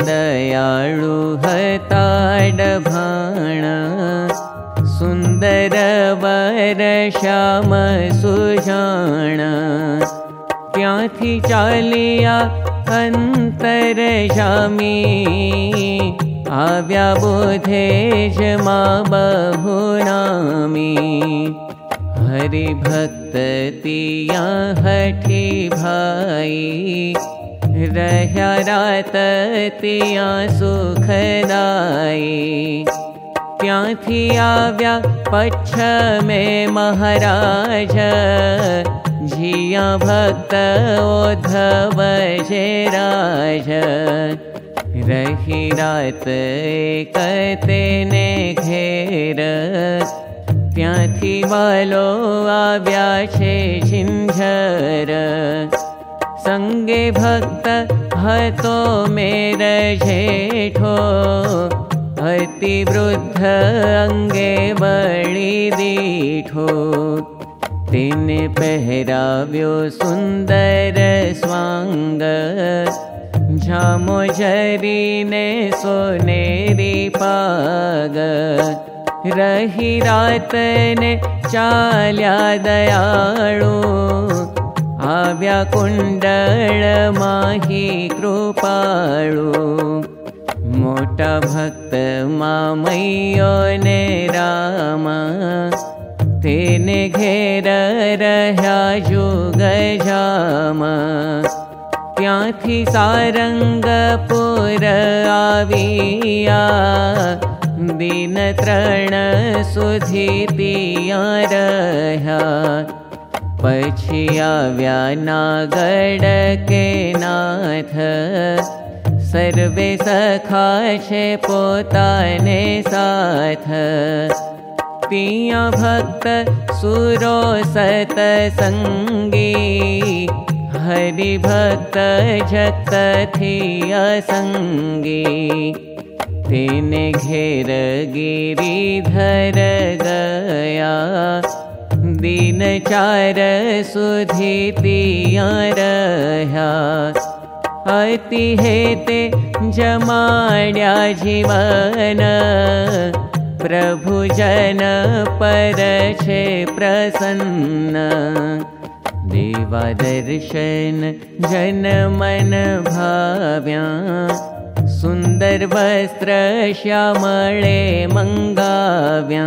दयाळु हताड भाण। सुन्दर वर श्याम सुजाण। चालिया अंतर जामी। आव्या बोधेज मा बहुनामी हरि भक्त तिया हठी भाई र रातया सुखराय क्या पच्छमे महाराज भक्त रात कते ने घेर क्यालो आव्याञ्झर संगे भक्त है तो मेरे हतो अति वृद्ध अंगे बड़ी दीठो। दिन पहरावो सुन्दर स्वाङ्गो जरीने सोने पग। रहिरातने चाल्या दयाळु व्या कुण्ड माहि कृपाळु मक्तं मामयो रामाेरयाुगामा त्यारङ्गपूर्यान तृण सुधी पिया रह्या। પછી આવ્યા નાગડ કે નાથ पच्छ व्या गड केनाथ सर्वे सखाशे पोताने सा भक्त सुर सङ्गी हरिभक् जी तिनघेरगिरि धर ગયા दिन चार सुधी तिया रह्या अति हेते जमाड्या जीवन। प्रभु जन पर छे प्रसन्न। देवा दर्शन जन मन भाव्या। सुन्दर वस्त्र श्यामळे मङ्गाव्या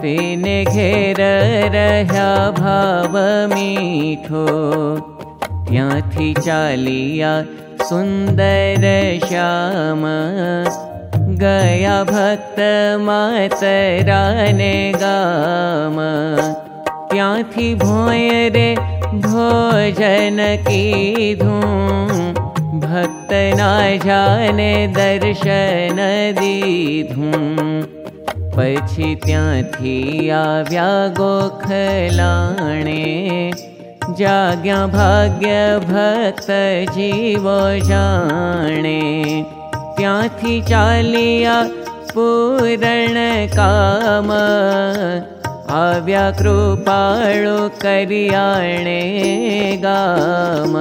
તેને ઘેર રહ્યા ભાવ મીઠો ત્યાંથી ચાલિયા સુંદર શ્યામ गया भक्त मातराने गाम त्याथी भोय रे भोजन कीधूं भक्त ना जाने दर्शन दीधूं પછી ત્યાંથી આવ્યા ગોખલાણે જાગ્યા ભાગ્ય ભક્ત જીવો જાણે ત્યાંથી ચાલિયા પૂરણ કામ આવ્યા કૃપાળુ કરિયાણે ગામ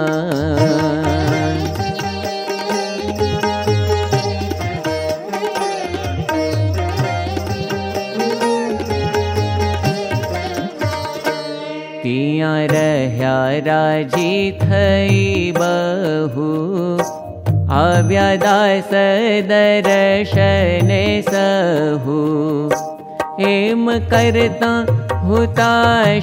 राजी थू आव्या सद शने सह कर्ता हुता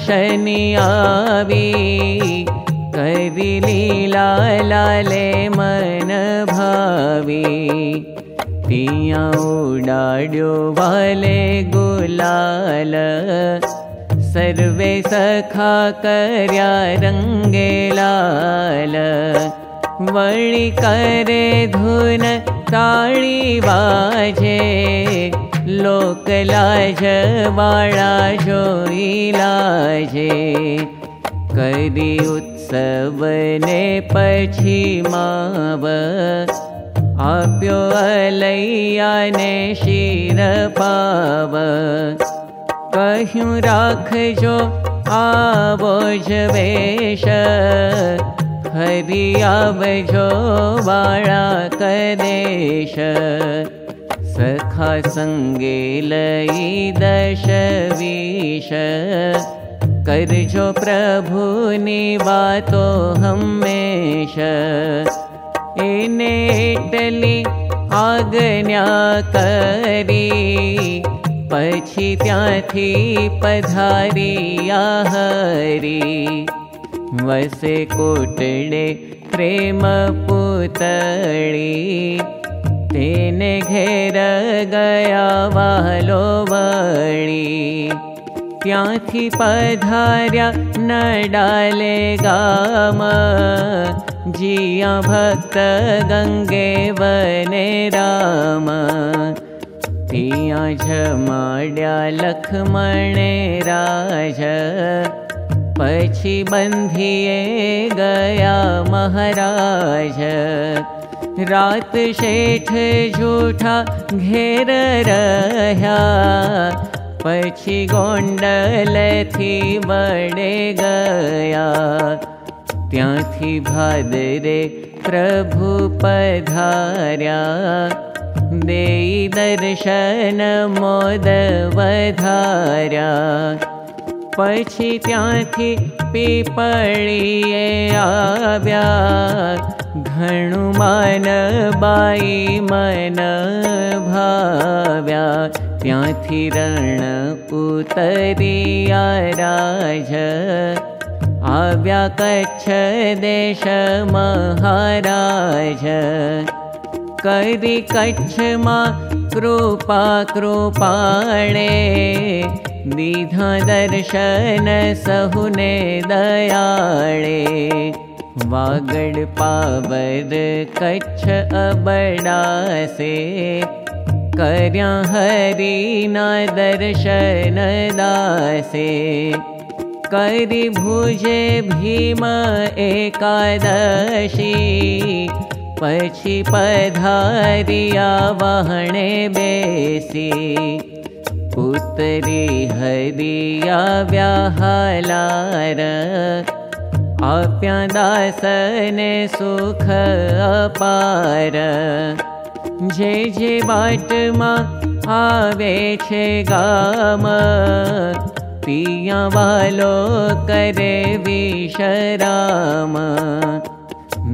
शन्याीला लाले मन भावी। तया उडाडियो वाले गुला ल सर्वे सखा कर्या रङ्गे लाल। वळि करे धुन ताळी वाजे। लोकलाज वाळा जोई लाजे। करी उत्सवने पछी माव। आप्यो अलैयाने शिर पाव કહ્યું રાખજો આવો જ વેશ ફરી આવજો વાળા કદેશ સખા સંગે લઈ દશ વિષ કરજો પ્રભુની વાતો હંમેશ એને એટલી આજ્ઞા કરી पछी त्याथी पधारिया हरी। वसे कोटडे प्रेम पुतळी तेने घेर गया वालो वळी। त्याथी पधार्या न डाले गाम। जिया भक्त गंगे वने राम जमाड्या लक्ष्मणे राज. पछी बन्धिये गया महाराज. रात शेठ पछी गोंडल थी बड़े गया. त्यांथी भादरे प्रभु पधार्या देई दर्शन मोद वधार्या पछी त्यांथी पीपळीए आव्या। घणु मान बाई मन भाव्या। त्यांथी रण उतरिया राज आव्या कच्छ देश महाराज करी कच्छ मा कृपा कृपाणे। दीधा दर्शन सहुने दयाळे। वागड पावर कच्छ अबडासे। कर्या हरिना दर्शन दासे। करी भुजे भीम एकादशी पछी पधारिया वहणे बेसी दासने सुख अपार जे आवे छे गाम पिया वालो करे विशराम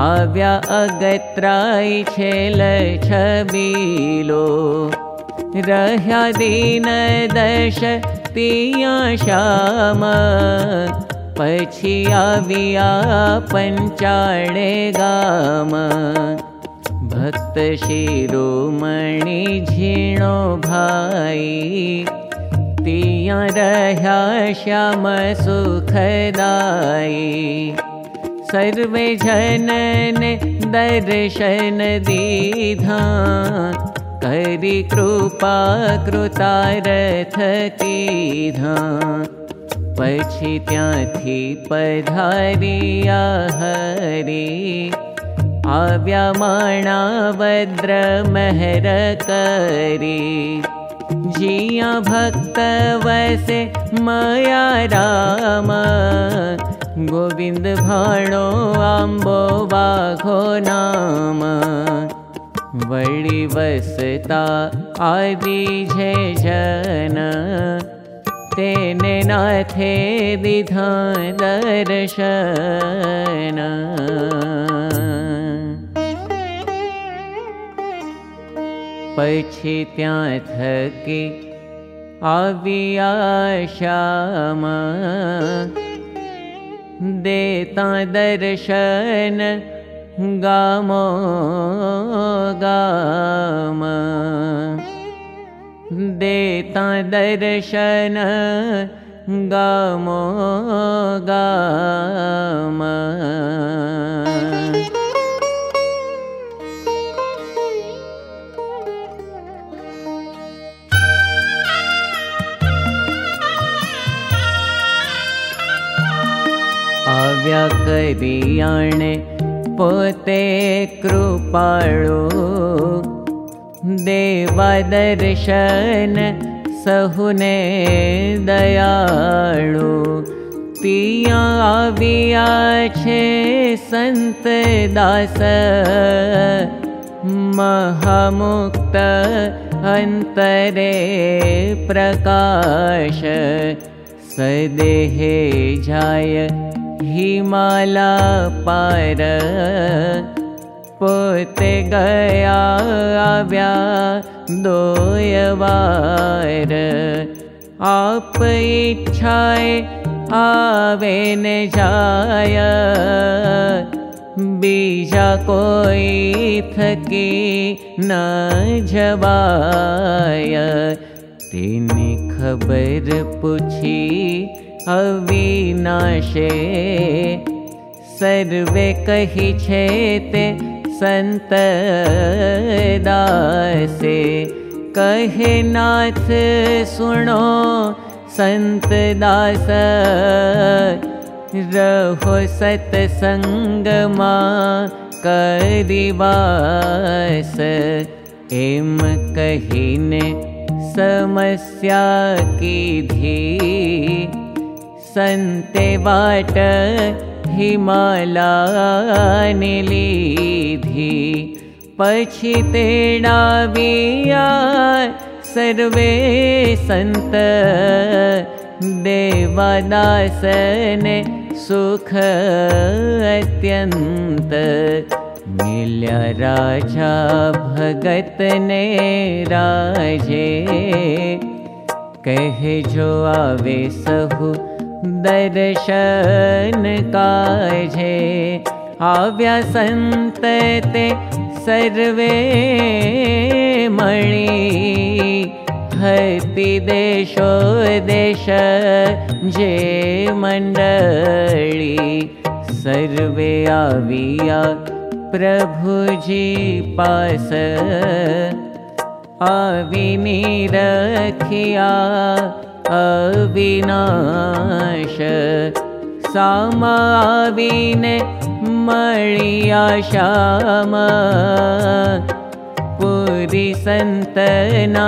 अगत्राई छेल छबीलो। रह्या दीन दश पिया श्याम। पछी आविया पंचाळे गाम। भक्त शिरोमणि झीणो भाई। रह्या श्याम सुखदाई सर्वे जनने दर्शन दीधा करी कृपा कृतारथ कीधा पछी त्यांथी पधारिया हरी। माणा वद्र महर जिया भक्त वसे मया राम गोविन्द भाणो आम्बो वाघो नाम। वळि वसता दर्शन। पछी त्या थकी आविया श्याम देता दर्शन गामो गाम। देता दर्शन गामो गाम या पोते कृपाळो। देवदर्शन देवा दर्शन सहुने दयालु तया सन्त महामुक्त अन्तरे प्रकाश। सदेहे जाय हिमाला पार पोते गया आव्या दोयवार आप इच्छाए आवे ने जाय। बीजा न जवाय। तेनी खबर पूछी अविनाशे। सर्वे कही छे ते संत दासे। कहे नाथ सुनो संत दास। रहो सत्संगमा करिवास एम कहीने समस्या की धी संते वाट हिमाला लीधी पछी तेडाविया सर्वे संत देवादासने सुख अत्यंत मिल्या राजा भगत ने राजे। कहे जो आवे सहु दर्शन काजे आव्या संत ते सर्वे मणि। हति देशो देश जे मण्डली सर्वे आविया प्रभुजी पास। आविनी रखिया अविनाश। सामाविने मणिया श्याम। पुरी सन्तना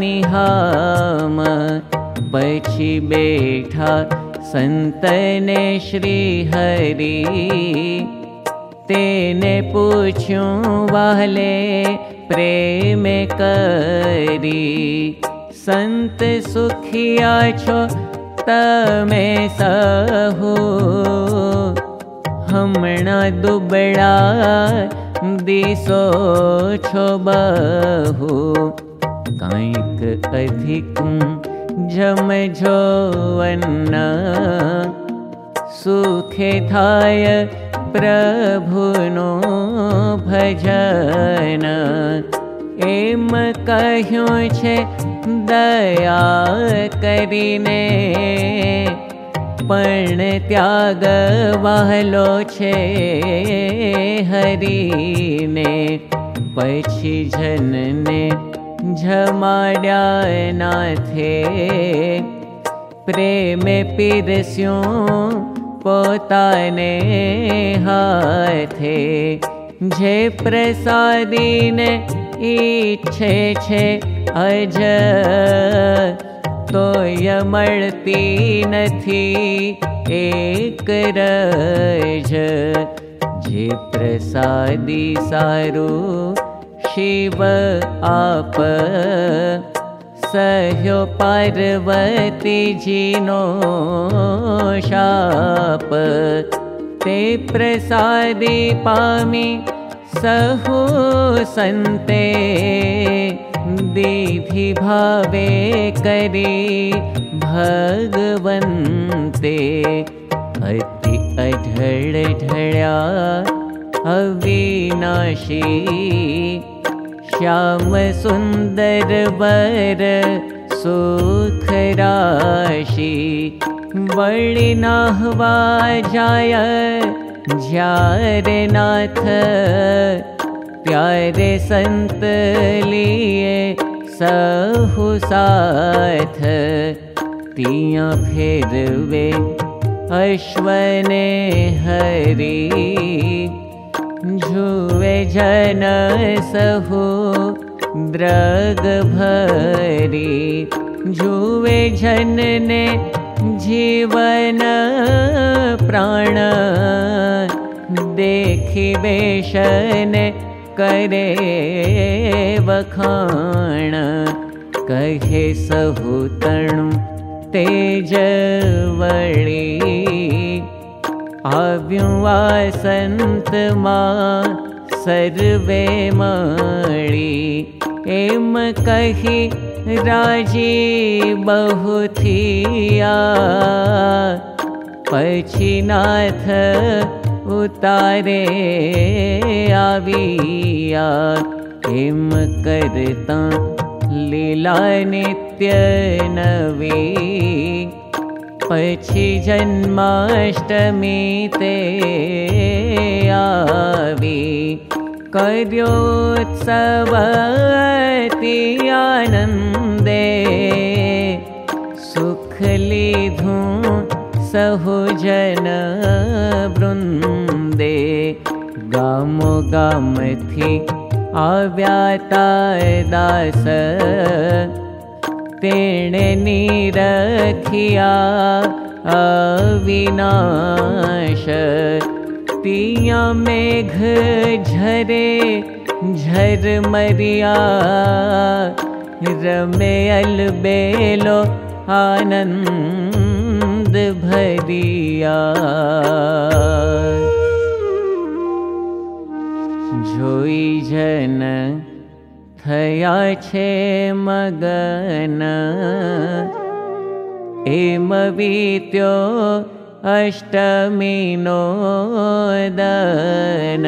निहाम। पछी बेठा संतने श्री हरि तेने पूछ्यूं वाले प्रेम करी। संत सुखिया छो तमे सहु। हमणा दुबड़ा दिसो कांक अधिक जम जो अन्न सुखे थाय प्रभुनो भजन। एम् कहो दयागवाहलो चे हरिने। पशी जनने नाथे। प्रेमे पीरस પોતાને હાથે જે પ્રસાદીને ઈચ્છે છે અજ તોય મળતી નથી એક રજ જે પ્રસાદી સારું શિવ આપ सह्यो पार्वती जिनो शाप। ते प्रसादे पामि सहो सन्ते। विभि भवे भगवन्ते। अति अढळ्या अविनाशी। श्याम सुन्दर वर ज्यारे नाथ प्यारे संत लिए सहु साथ। तिया फेरवे अश्वने हरी जुवे जन सहु द्रग भरी। जुवे जनने जीवन प्राण देखि बेशन करे वखाण। कहे सहु तणु तेज वळी आव्युवा संत मा सर्वे मळी। एम कही राजी बहुथिया नाथ उतारे आविया एम करता लीला नित्य नवी पछी जन्माष्टमी ते आवी। कर्योत्सवति आनन्दे। सुख लीधु सहु जन वृन्दे गामो गामथि आव्याता दास अविनाश तिया मेघ झरे झर मरिया। रमे अलबेलो आनंद भरिया। जोई जन થયા છે મગન या मगन एम દન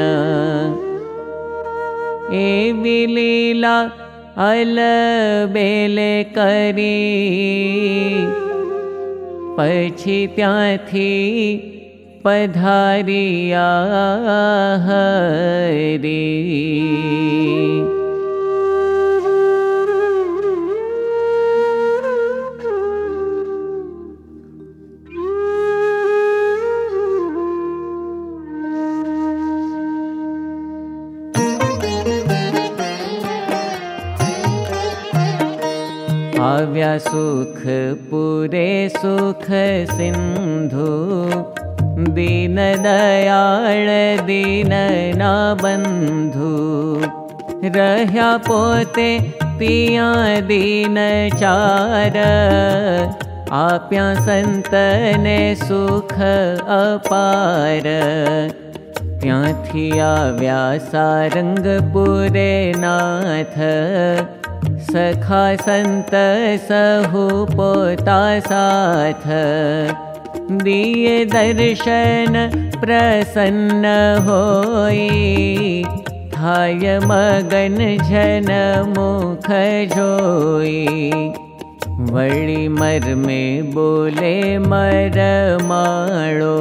એવી લીલા અલબેલે કરી પછી ત્યાંથી પધારિયા હરી सुख पुरे सुख सिन्धु। दीन दयाळ दीन ना बन्धु रह्या पोते पिया दीन चार। आप्या सन्तने सुख अपार। त्याथी आव्या सारङ्गपुरे नाथ सखा संत सहु पोता साथ। दिए दर्शन प्रसन्न होई। थाय मगन जन मुख जोई। वळी मर में बोले मर माळो।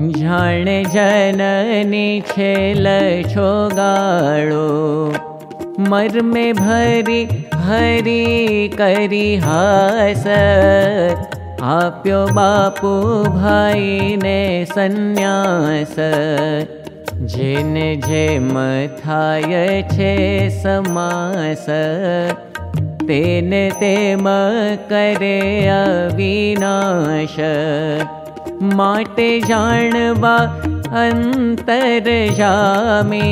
जाने जननी छेल छोगाळो मर में भरी करी हास। आप्यो बापू भाई ने संन्यास जिन जे मथाय छे समास तेन करे अविनाश। माटे जानवा अंतर जामी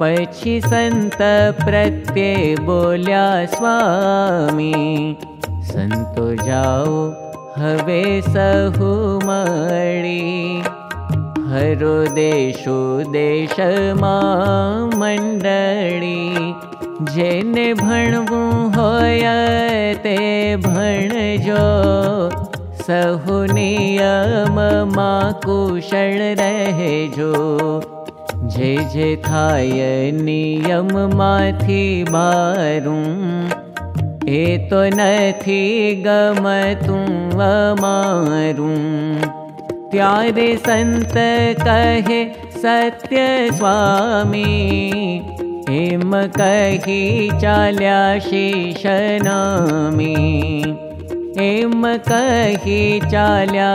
पछी संत प्रत्ये बोल्या स्वामी। संतो जाओ हवे सहु मळी। खरु देशु देशमा मण्डली जेने भणवु होय ते भणजो सहु नियम मा कुशल रहेजो जे जे थाय नियम ए तो नथी गमतुं अमारूं। त्यारे संत कहे सत्य स्वामी हेम कही चाल्या शिशनामी हेम कही चाल्या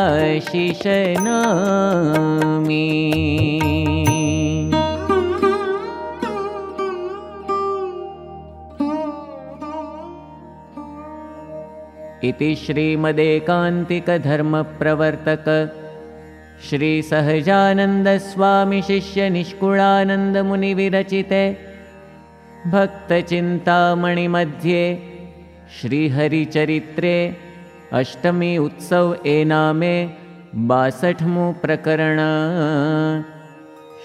इति श्रीमदेकान्तिकधर्मप्रवर्तक। श्रीसहजानन्दस्वामिशिष्यनिष्कुलानन्दमुनिविरचिते भक्तचिन्तामणिमध्ये श्रीहरिचरित्रे अष्टमी उत्सव एनामे बासठमु प्रकरण।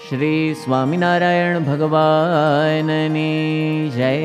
श्रीस्वामिनारायणभगवाननी जय